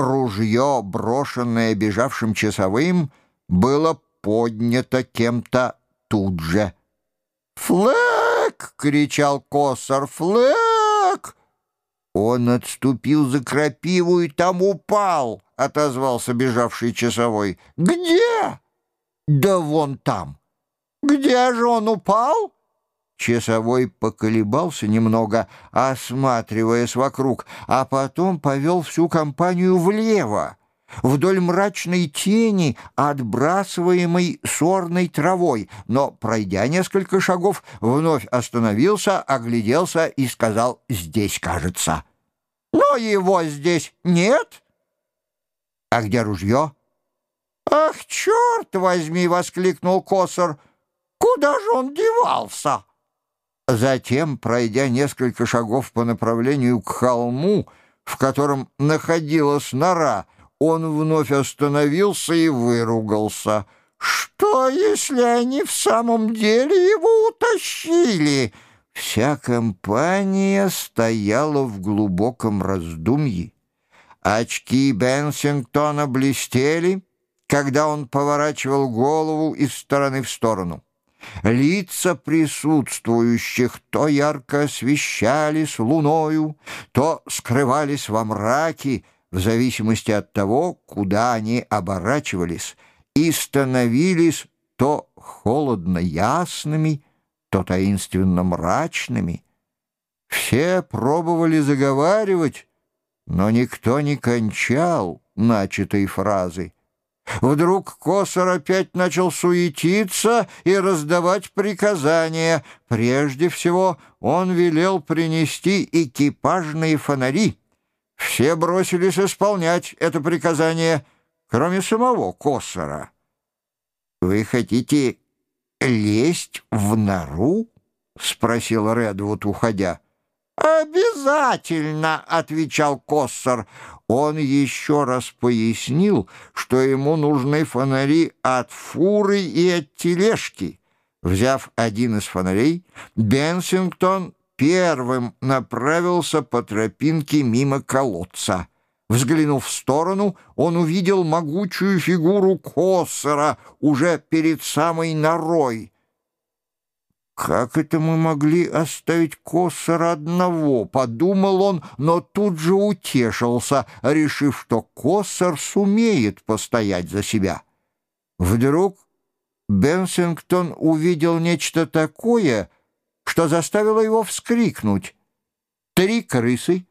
Ружье, брошенное бежавшим часовым, было поднято кем-то тут же. «Флэк!» — кричал Коссор. «Флэк!» Он отступил за крапиву и там упал, — отозвался бежавший часовой. «Где?» «Да вон там». «Где же он упал?» Часовой поколебался немного, осматриваясь вокруг, а потом повел всю компанию влево, вдоль мрачной тени, отбрасываемой сорной травой, но, пройдя несколько шагов, вновь остановился, огляделся и сказал «Здесь, кажется». «Но его здесь нет». «А где ружье?» «Ах, черт возьми!» — воскликнул Косор. «Куда же он девался?» Затем, пройдя несколько шагов по направлению к холму, в котором находилась нора, он вновь остановился и выругался. «Что, если они в самом деле его утащили?» Вся компания стояла в глубоком раздумье. Очки Бенсингтона блестели, когда он поворачивал голову из стороны в сторону. Лица присутствующих то ярко освещались луною, то скрывались во мраке, в зависимости от того, куда они оборачивались, и становились то холодно ясными, то таинственно мрачными. Все пробовали заговаривать, но никто не кончал начатой фразы. Вдруг Косор опять начал суетиться и раздавать приказания. Прежде всего он велел принести экипажные фонари. Все бросились исполнять это приказание, кроме самого Косора. «Вы хотите лезть в нору?» — спросил Редвуд, уходя. «Обязательно!» — отвечал Коссор. Он еще раз пояснил, что ему нужны фонари от фуры и от тележки. Взяв один из фонарей, Бенсингтон первым направился по тропинке мимо колодца. Взглянув в сторону, он увидел могучую фигуру Коссора уже перед самой норой — «Как это мы могли оставить Коссора одного?» — подумал он, но тут же утешился, решив, что Коссор сумеет постоять за себя. Вдруг Бенсингтон увидел нечто такое, что заставило его вскрикнуть. Три крысы,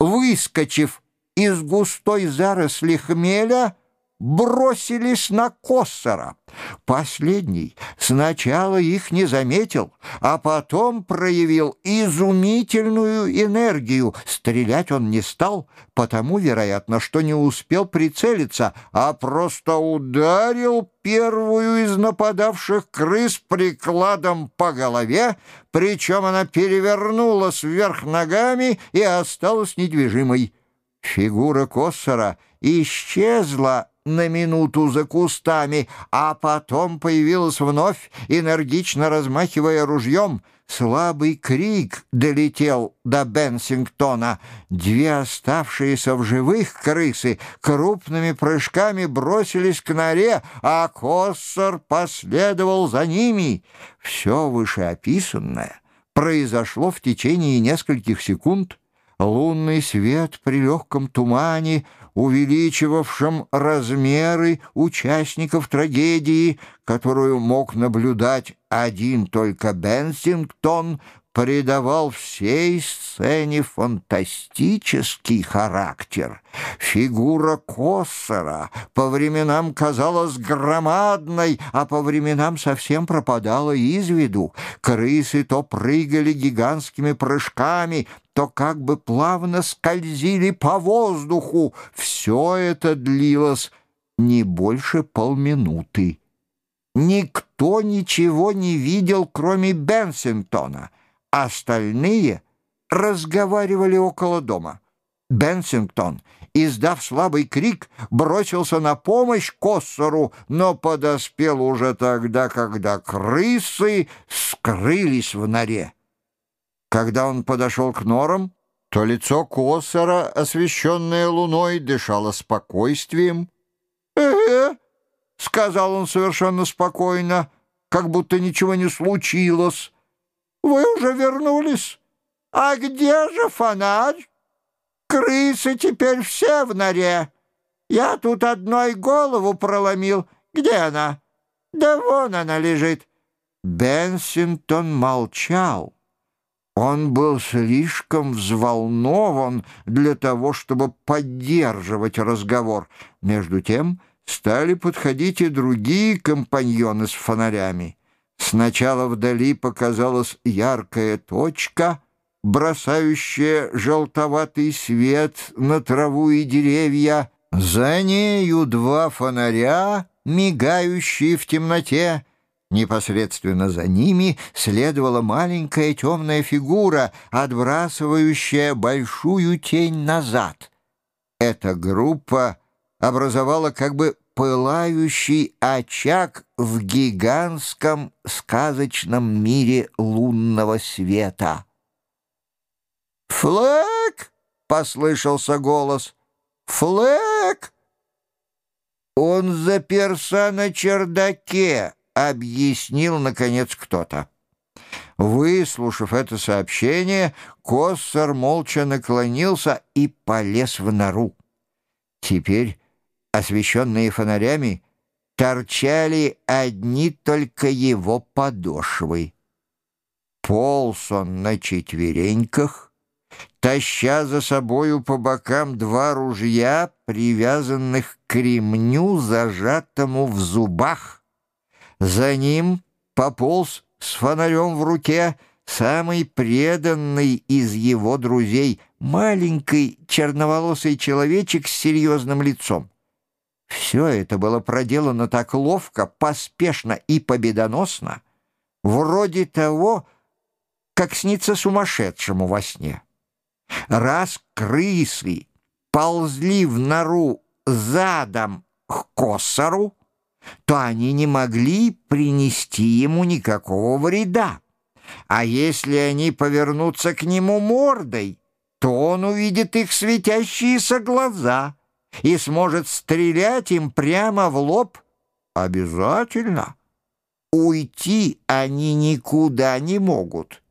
выскочив из густой заросли хмеля, бросились на Коссора. Последний сначала их не заметил, а потом проявил изумительную энергию. Стрелять он не стал, потому, вероятно, что не успел прицелиться, а просто ударил первую из нападавших крыс прикладом по голове, причем она перевернулась вверх ногами и осталась недвижимой. Фигура Коссора исчезла на минуту за кустами, а потом появилась вновь, энергично размахивая ружьем. Слабый крик долетел до Бенсингтона. Две оставшиеся в живых крысы крупными прыжками бросились к норе, а Коссор последовал за ними. Все вышеописанное произошло в течение нескольких секунд. Лунный свет при легком тумане увеличивавшим размеры участников трагедии, которую мог наблюдать один только Бенсингтон, придавал всей сцене фантастический характер. Фигура Коссера по временам казалась громадной, а по временам совсем пропадала из виду. Крысы то прыгали гигантскими прыжками, то как бы плавно скользили по воздуху. Все это длилось не больше полминуты. Никто ничего не видел, кроме Бенсингтона — Остальные разговаривали около дома. Бенсингтон, издав слабый крик, бросился на помощь Коссору, но подоспел уже тогда, когда крысы скрылись в норе. Когда он подошел к норам, то лицо Косора, освещенное луной, дышало спокойствием. «Э-э!» — сказал он совершенно спокойно, как будто ничего не случилось. «Вы уже вернулись? А где же фонарь? Крысы теперь все в норе. Я тут одной голову проломил. Где она? Да вон она лежит». Бенсингтон молчал. Он был слишком взволнован для того, чтобы поддерживать разговор. Между тем стали подходить и другие компаньоны с фонарями. Сначала вдали показалась яркая точка, бросающая желтоватый свет на траву и деревья. За нею два фонаря, мигающие в темноте, Непосредственно за ними следовала маленькая темная фигура, отбрасывающая большую тень назад. Эта группа образовала как бы пылающий очаг в гигантском сказочном мире лунного света. «Флэк!» — послышался голос. «Флэк!» «Он заперся на чердаке!» Объяснил, наконец, кто-то. Выслушав это сообщение, Коссор молча наклонился и полез в нору. Теперь, освещенные фонарями, торчали одни только его подошвы. Полз он на четвереньках, таща за собою по бокам два ружья, привязанных к ремню, зажатому в зубах. За ним пополз с фонарем в руке самый преданный из его друзей, маленький черноволосый человечек с серьезным лицом. Все это было проделано так ловко, поспешно и победоносно, вроде того, как снится сумасшедшему во сне. Раз крысы ползли в нору задом к косору, то они не могли принести ему никакого вреда. А если они повернутся к нему мордой, то он увидит их светящиеся глаза и сможет стрелять им прямо в лоб. Обязательно. Уйти они никуда не могут.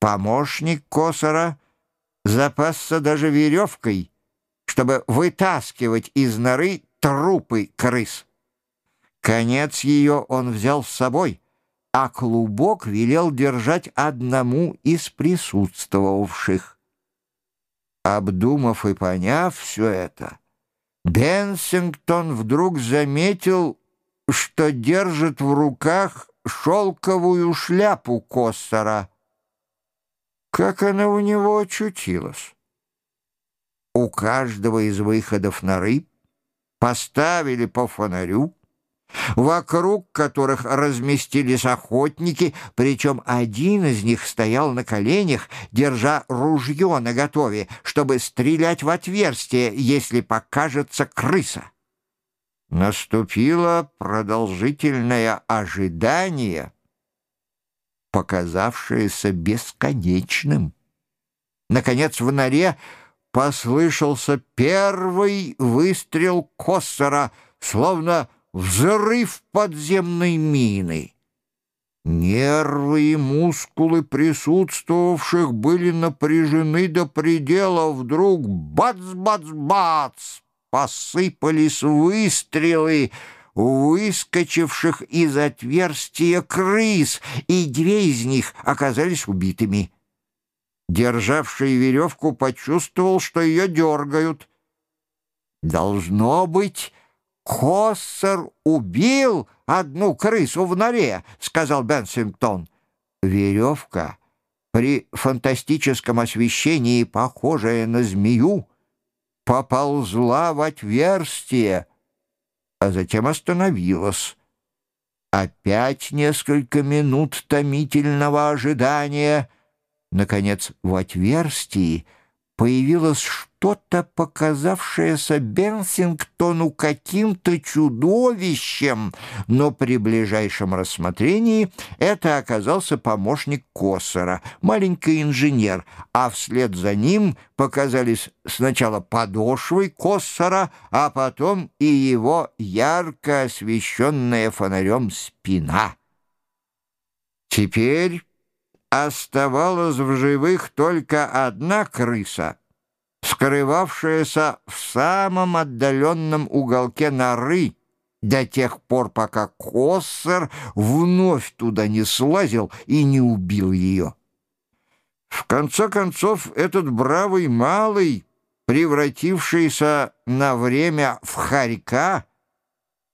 Помощник Косора запасся даже веревкой, чтобы вытаскивать из норы трупы крыс. Конец ее он взял с собой, а клубок велел держать одному из присутствовавших. Обдумав и поняв все это, Бенсингтон вдруг заметил, что держит в руках шелковую шляпу Коссора. Как она у него очутилась? У каждого из выходов на рыб поставили по фонарю, вокруг которых разместились охотники, причем один из них стоял на коленях, держа ружье наготове, чтобы стрелять в отверстие, если покажется крыса. Наступило продолжительное ожидание, показавшееся бесконечным. Наконец в норе послышался первый выстрел Коссора, словно взрыв подземной мины. Нервы и мускулы присутствовавших были напряжены до предела. Вдруг бац-бац-бац посыпались выстрелы, выскочивших из отверстия крыс, и две из них оказались убитыми. Державший веревку почувствовал, что ее дергают. Должно быть, «Коссер убил одну крысу в норе», — сказал Бенсингтон. Веревка, при фантастическом освещении, похожая на змею, поползла в отверстие, а затем остановилась. Опять несколько минут томительного ожидания. Наконец, в отверстии появилось что-то, показавшееся Бенсингтону каким-то чудовищем, но при ближайшем рассмотрении это оказался помощник Коссора, маленький инженер, а вслед за ним показались сначала подошвы Коссора, а потом и его ярко освещенная фонарем спина. Теперь оставалась в живых только одна крыса, скрывавшаяся в самом отдаленном уголке норы до тех пор, пока Коссер вновь туда не слазил и не убил ее. В конце концов, этот бравый малый, превратившийся на время в хорька,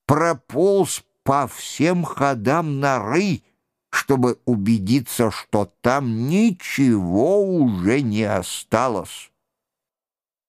прополз по всем ходам норы, чтобы убедиться, что там ничего уже не осталось.